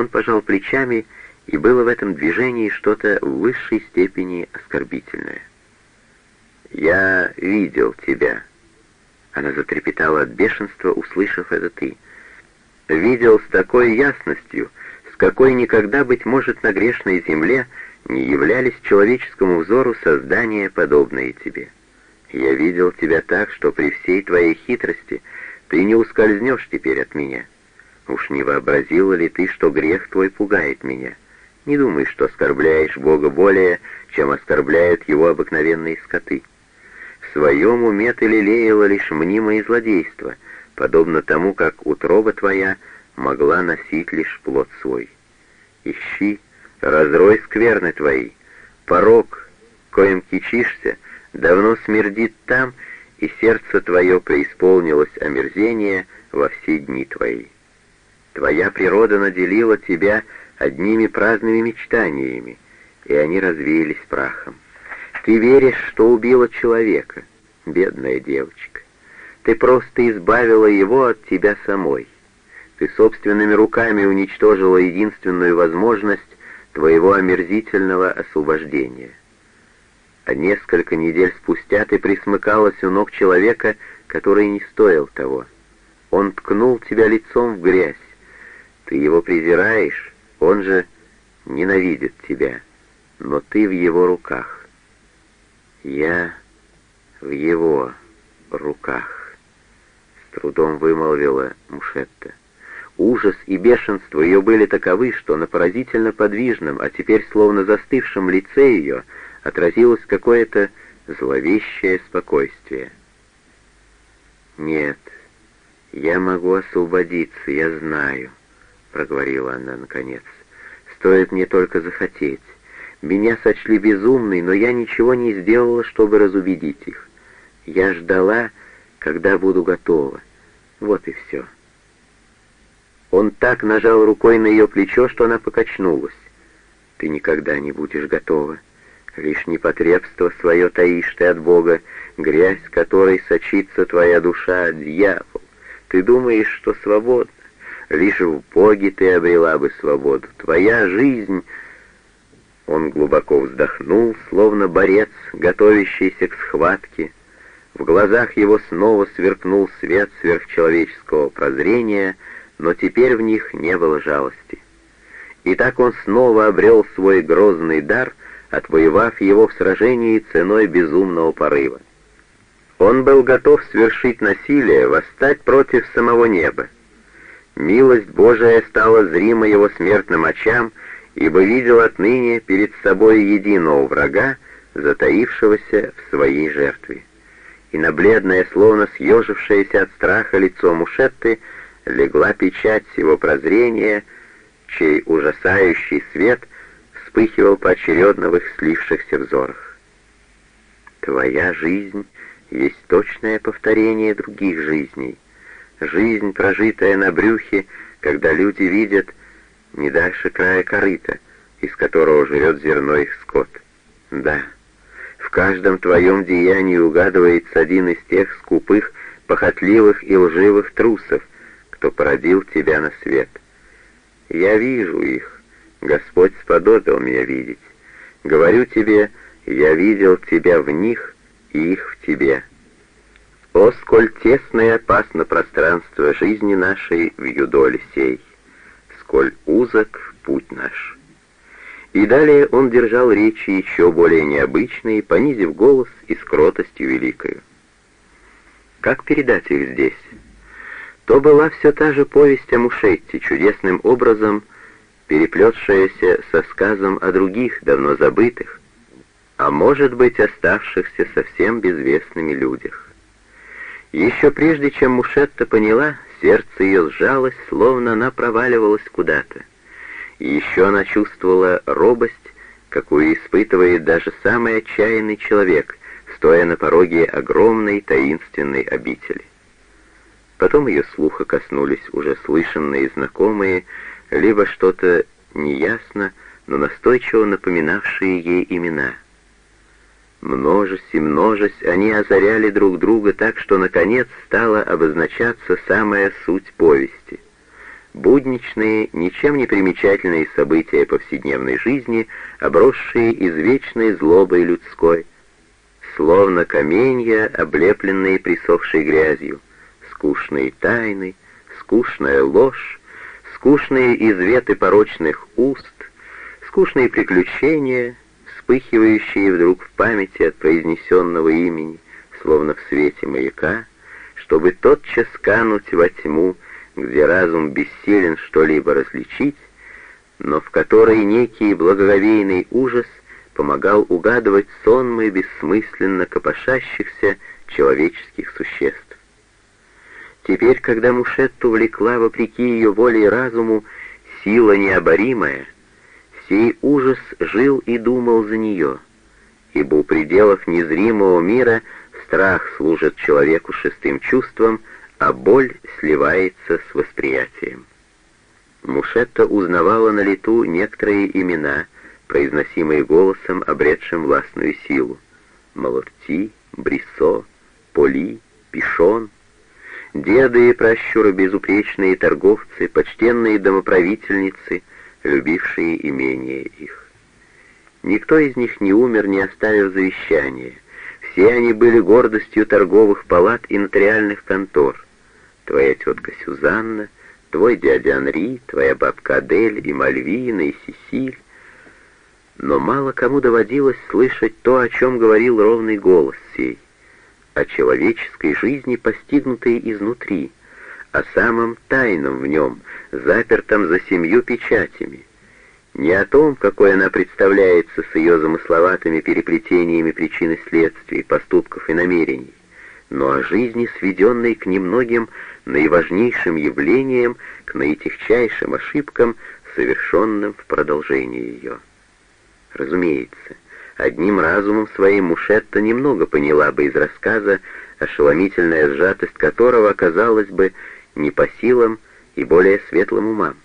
Он пожал плечами, и было в этом движении что-то в высшей степени оскорбительное. «Я видел тебя». Она затрепетала от бешенства, услышав это «ты». «Видел с такой ясностью, с какой никогда, быть может, на грешной земле не являлись человеческому взору создания, подобные тебе. Я видел тебя так, что при всей твоей хитрости ты не ускользнешь теперь от меня. Уж не вообразила ли ты, что грех твой пугает меня? Не думай, что оскорбляешь Бога более, чем оскорбляют его обыкновенные скоты. В своем уме ты лелеяла лишь мнимое злодейство, подобно тому, как утроба твоя могла носить лишь плод свой. Ищи, разрой скверны твои, порог, коим кичишься, давно смердит там, и сердце твое преисполнилось омерзения во все дни твои. Твоя природа наделила тебя одними праздными мечтаниями, и они развеялись прахом. Ты веришь, что убила человека, бедная девочка. Ты просто избавила его от тебя самой. Ты собственными руками уничтожила единственную возможность твоего омерзительного освобождения. А несколько недель спустя ты присмыкалась у ног человека, который не стоил того. Он ткнул тебя лицом в грязь. Ты его презираешь, он же ненавидит тебя, но ты в его руках. Я в его руках, с трудом вымолвила Мушетта. Ужас и бешенство ее были таковы, что на поразительно подвижном, а теперь словно застывшем лице ее отразилось какое-то зловещее спокойствие. «Нет, я могу освободиться, я знаю», — проговорила она наконец. «Стоит мне только захотеть. Меня сочли безумной, но я ничего не сделала, чтобы разубедить их. Я ждала, когда буду готова. Вот и все». Он так нажал рукой на ее плечо, что она покачнулась. «Ты никогда не будешь готова. Лишь непотребство свое таишь ты от Бога, грязь которой сочится твоя душа, дьявол. Ты думаешь, что свободна. Лишь в Боге ты обрела бы свободу. Твоя жизнь...» Он глубоко вздохнул, словно борец, готовящийся к схватке. В глазах его снова сверкнул свет сверхчеловеческого прозрения — но теперь в них не было жалости. И так он снова обрел свой грозный дар, отвоевав его в сражении ценой безумного порыва. Он был готов свершить насилие, восстать против самого неба. Милость Божия стала зрима его смертным очам, ибо видел отныне перед собой единого врага, затаившегося в своей жертве. И на бледное, словно съежившееся от страха лицо Мушетты, легла печать его прозрения, чей ужасающий свет вспыхивал поочередно в их слившихся взорах. Твоя жизнь есть точное повторение других жизней. Жизнь, прожитая на брюхе, когда люди видят не дальше края корыта, из которого живет зерно их скот. Да, в каждом твоем деянии угадывается один из тех скупых, похотливых и лживых трусов, кто породил тебя на свет. Я вижу их, Господь сподобил меня видеть. Говорю тебе, я видел тебя в них и их в тебе. О, сколь тесно и опасно пространство жизни нашей в юдоле сей, сколь узок путь наш. И далее он держал речи еще более необычные, понизив голос и с кротостью великою. Как передать их здесь? то была все та же повесть о Мушетте, чудесным образом переплетшаяся со сказом о других, давно забытых, а может быть оставшихся совсем безвестными людях. Еще прежде, чем Мушетта поняла, сердце ее сжалось, словно она проваливалась куда-то. И еще она чувствовала робость, какую испытывает даже самый отчаянный человек, стоя на пороге огромной таинственной обители. Потом ее слуха коснулись уже слышанные знакомые, либо что-то неясно, но настойчиво напоминавшие ей имена. Множесть и множесть они озаряли друг друга так, что наконец стала обозначаться самая суть повести. будничные, ничем не примечательные события повседневной жизни, обросшие извечной злобой людской, словно каменья, облепленные присохшей грязью, скучные тайны, скучная ложь, скучные изветы порочных уст, скучные приключения, вспыхивающие вдруг в памяти от произнесенного имени, словно в свете маяка, чтобы тотчас кануть во тьму, где разум бессилен что-либо различить, но в которой некий благоговейный ужас помогал угадывать сонмы бессмысленно копошащихся человеческих существ. Теперь, когда Мушетту влекла, вопреки ее воле и разуму, сила необоримая, сей ужас жил и думал за нее, ибо у пределов незримого мира страх служит человеку шестым чувством, а боль сливается с восприятием. Мушетта узнавала на лету некоторые имена, произносимые голосом, обретшим властную силу. Малорти, Брисо, Поли, Пишон. Деды и пращуры безупречные торговцы, почтенные домоправительницы, любившие имение их. Никто из них не умер, не оставив завещания. Все они были гордостью торговых палат и нотариальных контор — твоя тетка Сюзанна, твой дядя Анри, твоя бабка Адель и Мальвина, и Сесиль. Но мало кому доводилось слышать то, о чем говорил ровный голос сей, о человеческой жизни, постигнутой изнутри, о самом тайном в нем, запертом за семью печатями, не о том, какой она представляется с ее замысловатыми переплетениями причин и следствий, поступков и намерений, но о жизни, сведенной к немногим наиважнейшим явлением, к наитихчайшим ошибкам, совершенным в продолжении ее. Разумеется, одним разумом своим Мушетта немного поняла бы из рассказа, ошеломительная сжатость которого оказалась бы не по силам и более светлым умам.